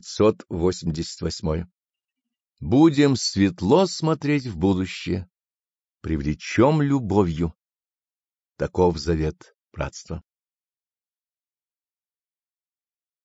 588. Будем светло смотреть в будущее, привлечем любовью. Таков завет братства.